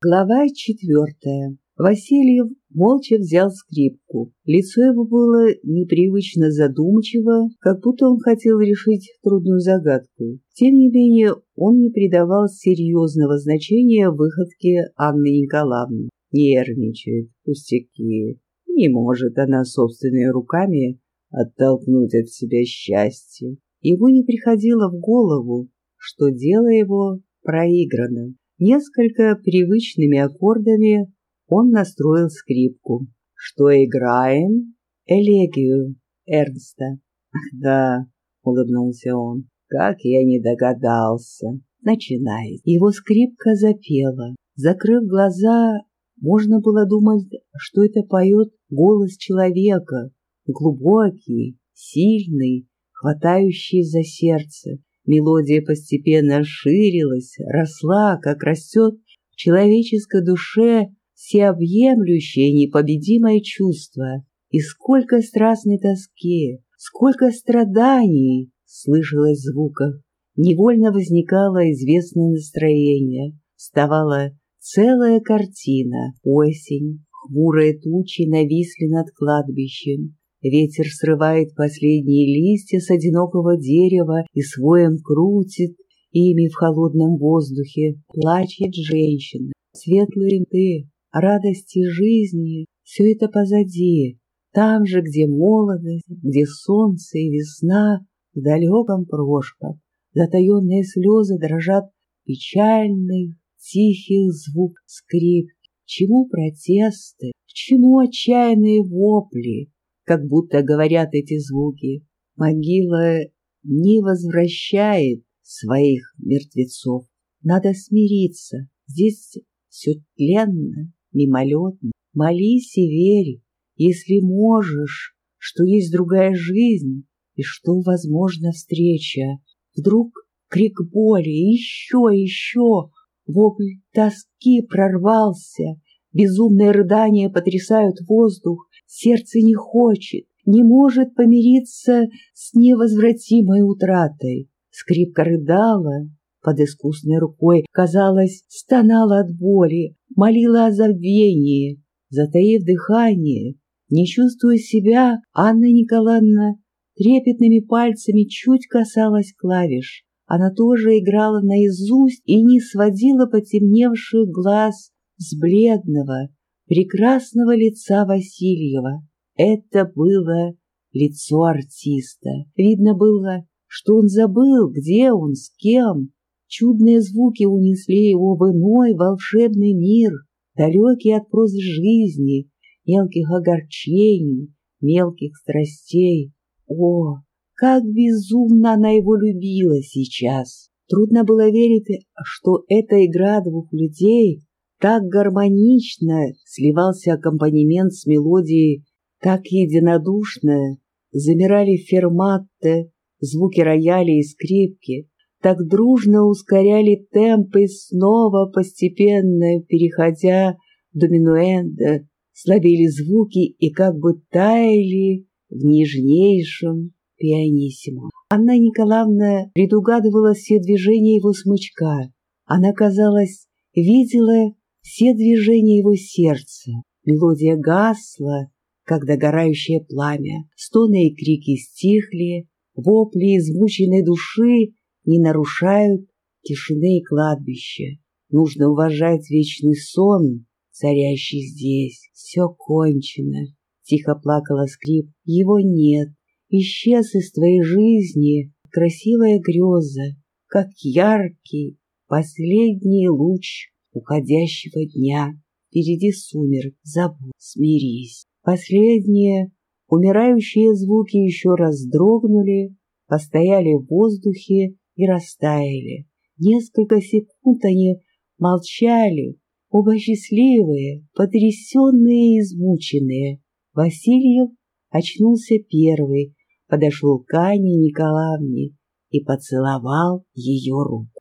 Глава четвертая. Васильев молча взял скрипку. Лицо его было непривычно задумчиво, как будто он хотел решить трудную загадку. Тем не менее, он не придавал серьезного значения выходке Анны Николаевны. Нервничает, пустяки. Не может она собственными руками оттолкнуть от себя счастье. Ему не приходило в голову, что дело его проиграно. Несколько привычными аккордами он настроил скрипку. «Что играем?» «Элегию Эрнста». «Ах да», — улыбнулся он, — «как я не догадался». Начинает. Его скрипка запела. Закрыв глаза, можно было думать, что это поет голос человека, глубокий, сильный, хватающий за сердце. Мелодия постепенно ширилась, росла, как растет в человеческой душе всеобъемлющее непобедимое чувство. И сколько страстной тоски, сколько страданий слышалось в звуках. Невольно возникало известное настроение, вставала целая картина. Осень, хмурые тучи нависли над кладбищем. Ветер срывает последние листья с одинокого дерева и своем крутит ими в холодном воздухе. Плачет женщина. Светлые ты, радости жизни, все это позади. Там же, где молодость, где солнце и весна, в далеком прошлом. Затаенные слезы дрожат печальных, тихих звук скрип. Чему протесты, к чему отчаянные вопли? Как будто говорят эти звуки. Могила не возвращает своих мертвецов. Надо смириться. Здесь все тленно, мимолетно. Молись и верь, если можешь, что есть другая жизнь и что возможна встреча. Вдруг крик боли, еще, еще, вопль тоски прорвался, безумные рыдания потрясают воздух, Сердце не хочет, не может помириться с невозвратимой утратой. Скрипка рыдала под искусной рукой, казалось, стонала от боли, молила о забвении. Затаив дыхание, не чувствуя себя, Анна Николаевна трепетными пальцами чуть касалась клавиш. Она тоже играла наизусть и не сводила потемневших глаз с бледного, прекрасного лица Васильева. Это было лицо артиста. Видно было, что он забыл, где он, с кем. Чудные звуки унесли его в иной волшебный мир, далекий от прозы жизни, мелких огорчений, мелких страстей. О, как безумно она его любила сейчас! Трудно было верить, что эта игра двух людей так гармонично сливался аккомпанемент с мелодией, так единодушно замирали ферматте, звуки рояля и скрипки, так дружно ускоряли темпы снова постепенно, переходя до минуэнда, слабели звуки и как бы таяли в нежнейшем пианиссимо. Анна Николаевна предугадывала все движения его смычка. Она, казалось, видела все движения его сердца. Мелодия гасла, как догорающее пламя, стоны и крики стихли, вопли измученной души не нарушают тишины и кладбища. Нужно уважать вечный сон, царящий здесь. Все кончено. Тихо плакала скрип. Его нет. Исчез из твоей жизни красивая греза, как яркий последний луч уходящего дня. Впереди сумерк, забудь, смирись. Последние умирающие звуки еще раз дрогнули, постояли в воздухе и растаяли. Несколько секунд они молчали, оба счастливые, потрясенные и измученные. Васильев очнулся первый, подошел к Ане Николаевне и поцеловал ее руку.